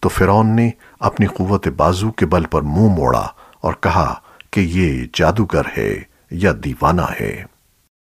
تو فرعون نے اپنی قوت بازو کے بل پر منہ موڑا اور کہا کہ یہ جادوگر ہے یا دیوانہ ہے۔